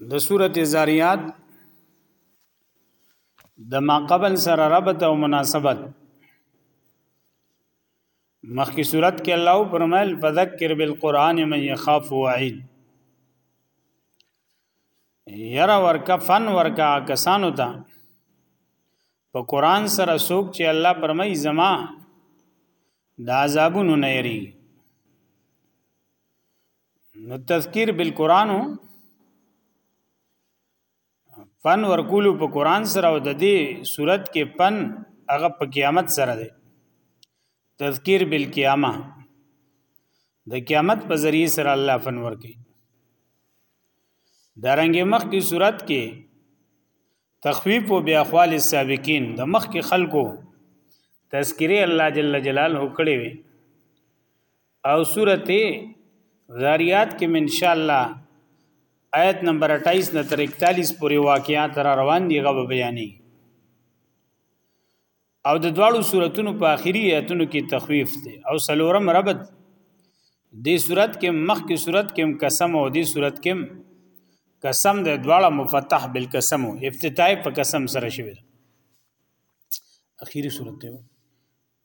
د سورته زاریات د ما قبل سره ربط او مناسبت مخکې صورت کې الله فرمایل فذکر بالقران من يخاف وعید یرا ورکا فن ورکا کسانو ته په قران سره سوق چې الله پرمای زما د عذابونو نه یری نو تذکیر بالقران پن ورکول په قران سره او د دې صورت کې پن هغه په قیامت سره دی تذکیر بالقیامه د قیامت په ذریعه سره الله فن ورکي دارنګ مخ کی صورت کې تخویف او بیا خال السابقین د مخ کې خلکو تذکری الله جل جلاله کړي وي او سورته ذاریات کې ان شاء الله آیت نمبر 28 نه تر 41 پورې واقعات را روان دي غو بیانې او د دواړو سوراتونو په آخري آیتونو کې تخویف دی او سلورم ربط دې صورت کې مخ کې صورت کې قسم او دې صورت کې قسم د دواړه مفتح بالقسم افتتاح په قسم سره شوی اخیری صورت دی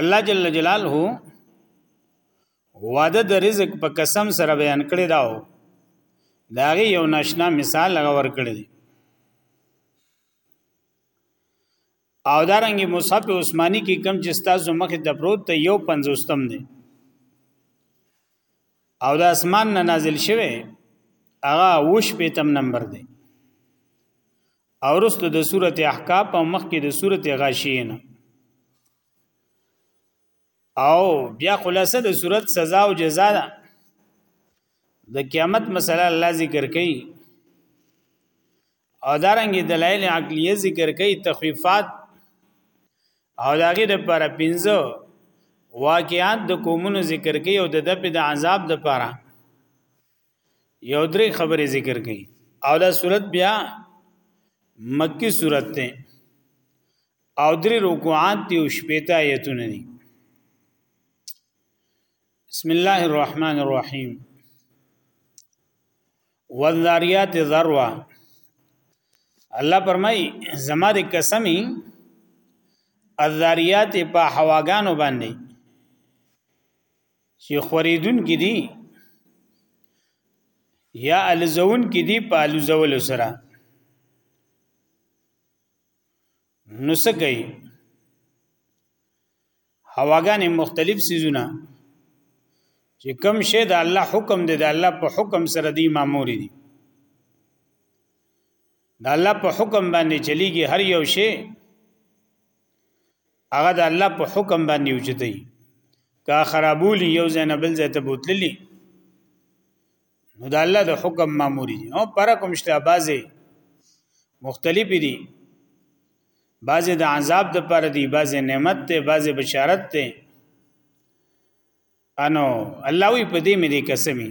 الله جل جلاله وعده د رزق په قسم سره بیان کړی داو داغه یو ناشنا مثال هغه ور کړی او دارنګ مصحف عثماني کې کم چې تاسو مخې د پروت ته یو پنځوستم دی او د اسمان نه نازل شوه هغه وش په تم نمبر دی اورستو د سورته احقاف او مخکې د سورته غاشین او بیا خلاصه د سورته سزا او جزا ده د قیامت مسله الله ذکر کوي او دارنګ دلایل عقلیه ذکر کوي تخفیفات او داغه د پر پنځه واقعات د قومونو ذکر کوي او د دپې د عذاب د پاره یو درې خبرې ذکر کړي او دا صورت بیا مکی صورت ته او درې رکوعات دی او شپېته آیتونه دي بسم الله الرحمن الرحیم والذاریات ذروا الله پرمای زما د قسمی الذاریات په هواګانو باندې چې خوریدون کې دي یا الزون کې دي په الزول سره نو څه کوي هواګانې مختلف سيزونه چې کم شی د الله حکم دی د الله په حکم سره دی مامور دي د الله په حکم باندې چلیږي هر یو شی هغه د الله په حکم باندې وجدي کا خرابولي یو ځای نه بل ځای ته بوتللی نو د الله د حکم ماموري دي او پر کوم شته بازه مختلف دي بازه د عذاب د پر دي بازه نعمت ته بازه بشارت ته انو الله وی په دې مې دې قسمي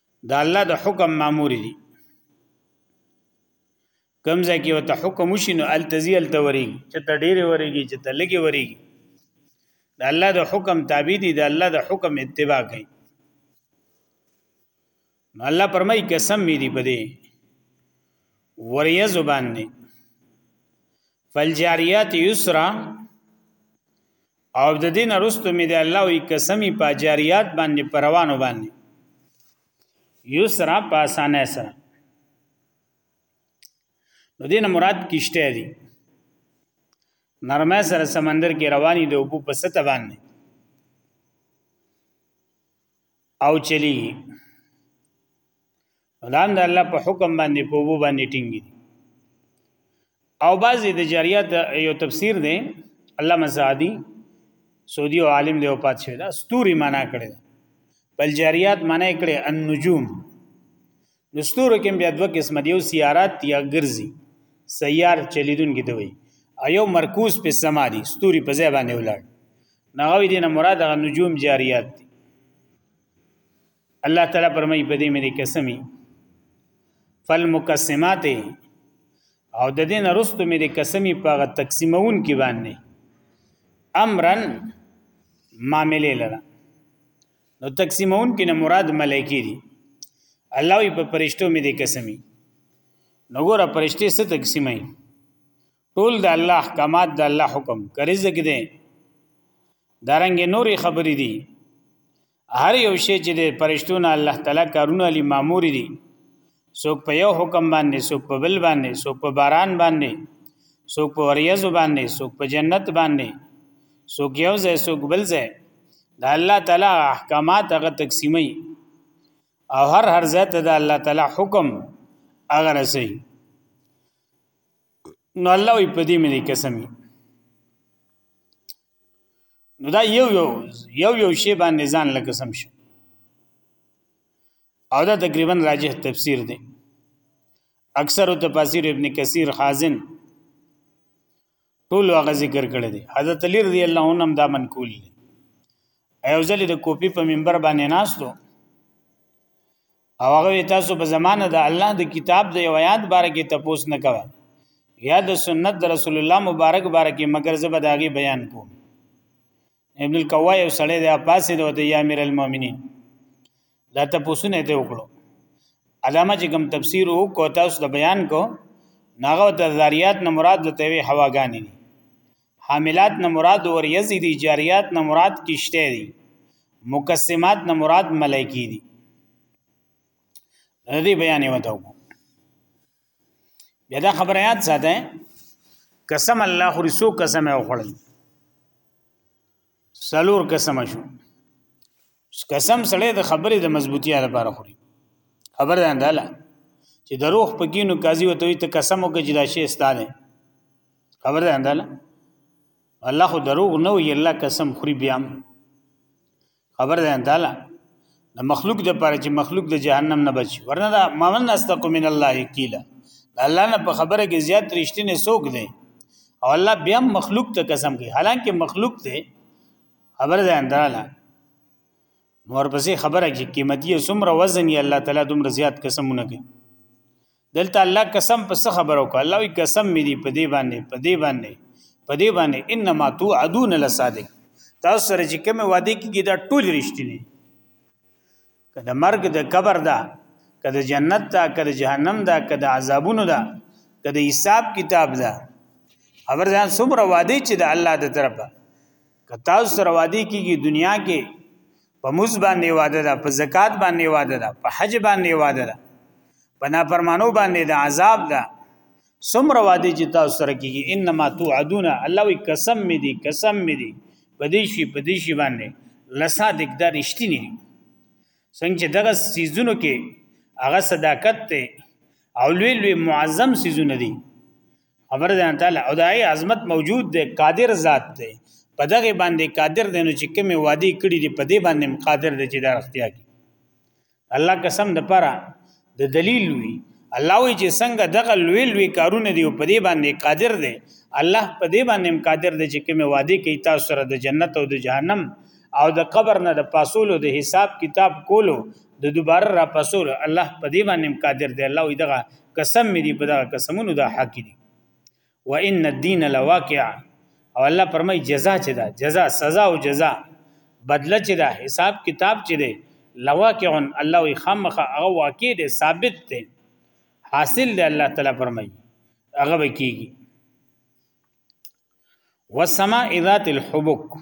د الله د حکم مامور دي کمزه کې وته حکم وشي نو التزی التوري چې ته ډېر وريږي چې ته لګي وريږي د الله د حکم تابع دي د الله د حکم اتباع کوي نو الله پرمای قسم می دی پدې وریه زبان نه فالجاریات یسرا او د دین ارستو می دی الله وی قسمی په جاریات باندې پروانو باندې یسرا په اسانه سره نو دینه مراد کیشته دی نرمه سره سمندر کې رواني دی او په سته باندې او چلی دا هم د الله په حکم باندې په وو باندې ټینګ دي او بعضی د جریات یو تفسیر دی الله مزادی سعودي عالم دی او پات شوی دا ستوري معنا کړی بل جریات معنا کړی النجوم نستور کې بیا دوه قسم دی یو سیارات یا ګرځي سیار چلیدون کې دوی ایو مرکوز په سما دي ستوري په ځای باندې ولاړ نغوی دینه مراد غ نجوم جاریات دي الله تعالی فرمایي په دې مې قسمي فالمقسمات او د دین رستو مې د قسمی په غ تقسیمون کې باندې امرن معاملې لره نو تقسیمون کې نه مراد ملایکی دي الله وی په پرشتو مې د قسمی نو ګوره پرشتي څه تقسیمای ټول د الله احکامات د الله حکم کرزه کې دي دارنګ نوري خبرې دي هر یو شی چې د پرشتو نه الله تعالی کارونه علی مامور دي څوک په یو حکم باندې څوک په بل باندې څوک په باران باندې څوک په وریاض باندې څوک په جنت باندې څوک یو ځای څوک بل ځای د الله تعالی احکامات هغه تقسیمي او هر هر ځای ته د الله تعالی حکم هغه رسي نو الله وي په دې مې قسمي نو دا یو یو یو یو شی باندې ځان لکه سم شو او دا تقریبا راجح تفسیر دی اکثر تفاسیر ابن کثیر خازن ټول هغه ذکر کړی دی حضرت علی رضی الله عنه دا منقول دی ایو ځل د کوپی په منبر باندې ناستو او هغه تاسو په زمانه د الله د کتاب د یو آیات باره کې تپوس نه کوي یا د سنت د رسول الله مبارک باره کې مگر زبر داغي بیان کوم ابن القوا یو سړی د اپاسې د وته یا امیر المؤمنین دا تپوس نه ته وکړو علامه چې کوم تفسیر وکړو تاسو د بیان کو ناغه د ذریات نه مراد د توی هواګانی حاملات نه مراد وریزی دی جاریات نه مراد کشته دی مقسمات نه مراد ملائکی دی د دې بیان یو ته وکړو بیا دا خبره یاد ساته قسم الله خو رسو قسم او خړل سلور قسم شو قسم سړی د خبرې د مضبوطی لپاره خوري خبر ده انداله چې د روح په کینو قاضي وته وي ته قسم وکړي چې دا شی ستاله خبر ده انداله الله خو دروغ نه وي الله قسم خوري بیا خبر ده انداله د مخلوق د پاره چې مخلوق د جهنم نه بچي ورنه دا ممن استق من الله کیلا الله نه په خبره کې زیات رښتینه سوق دی او الله بیا مخلوق ته قسم کوي حالانکه مخلوق ته خبر ده اندراله نور پسې خبره کې قیمتي سمره وزن یې الله تعالی دومره زیات قسمونه کوي دلته الله قسم په څه خبرو کو الله وی قسم می دی په دی باندې په دی باندې په دی باندې انما تو عدون لصادق تاسو سره چې کوم وعده کیږي دا ټول رښتینی کله مرګ د قبر دا کله جنت دا کله جهنم دا کله عذابونو دا کله حساب کتاب دا خبر ځان څومره وعده چې د الله د طرفه که تاسو سره وعده کیږي دنیا کې په موز باندې واده ده په زکات باندې واده ده په حج باندې واده ده په نافرمانو باندې د عذاب ده سمره واده چې تاسو سره کیږي انما توعدون الله وی قسم می دی قسم می دی پدیشي پدیشي باندې لصادق دا رښتینی دی څنګه چې دغه سیزونو کې هغه صداقت ته او لوی لوی معظم سیزونه دي خبر ده تعالی او دای عظمت موجود ده قادر ذات ده په دغه باندې قادر دی نو چې کومه وادي کړی دی په دې باندې قادر دی چې دا اختیا کی الله قسم د پره د دلیل وی الله وی چې څنګه دغه لوی لوی کارونه دی په دې باندې قادر دی الله په دې باندې قادر دی چې کومه وادي کوي تاسو سره د جنت او د جهنم او د قبر نه د پاسولو د حساب کتاب کولو د دوباره را پاسولو الله په دې باندې قادر دی الله وی دغه قسم می دی په دغه قسمونو دا حق دي وان الدين لواقع او الله پرمای جزا چې دا جزا سزا او جزا بدله چې دا حساب کتاب چې دی لواقع الله وی خامخه هغه واقع دی ثابت دی حاصل دی الله تعالی پرمای هغه وکیږي والسماء ذات الحبك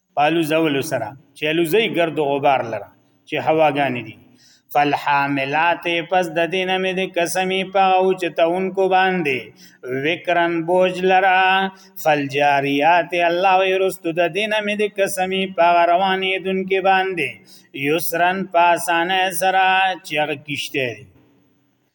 پالو زول سره چې الوزي ګرد غبار لره چې هواګانې دي فالحاملات پس د دینه مې د قسمی په او چې تونکو باندې وکرن بوج لرا فالجاریات الله ورستو د دینه مې د قسمی په روانې دن کې باندې یسرن پاسانه سره چې هغه کیشته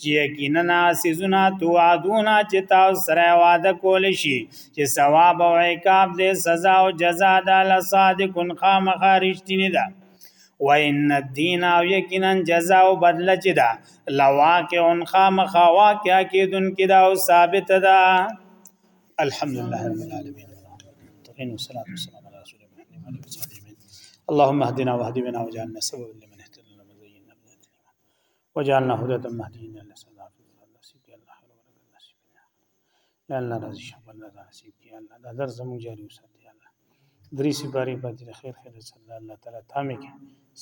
چې یقینا سيزونه توعدونا چې تاسو سره وعده کول شي چې ثواب او عقاب دې سزا او جزا ده لصادقن خامخا رښتینی ده و ان الدین او یقینا جزا او بدل چې ده لواقع خامخا واقع کېدون کې ده او ثابت ده الحمدلله رب العالمین والصلاه والسلام على رسول الله محمد وعلى اله وصحبه اللهم اهدنا واهد بنا واجعلنا سببا وجعلنا هدى المهديين يا الله سلام نصیب دی الله خیر ورکړه نصیب دی یا الله راضي شه بل راضي نصیب دی الله دا درس زموږ جاری وساتي الله درې سپاری پاتې د خیر خیر صلی الله الله تعالی تامه کې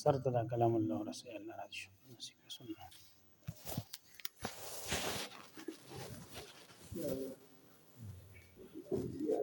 سر ته دا کلام الله ورسې الله راضي شه نصیب سنت Yeah.